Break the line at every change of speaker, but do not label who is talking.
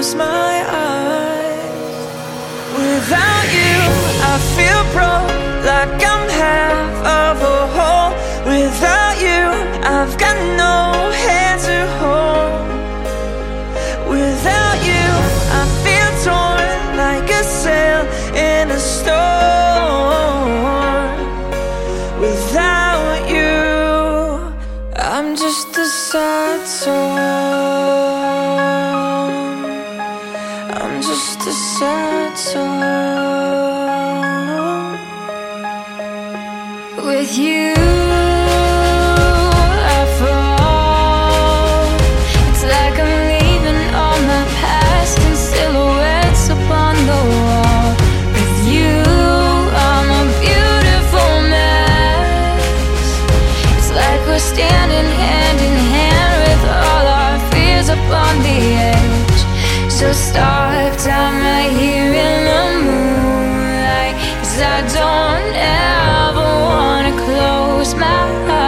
close my eyes. Without you, I feel broke, like I'm half of a whole. Without you, I've got no. To a with you. smile.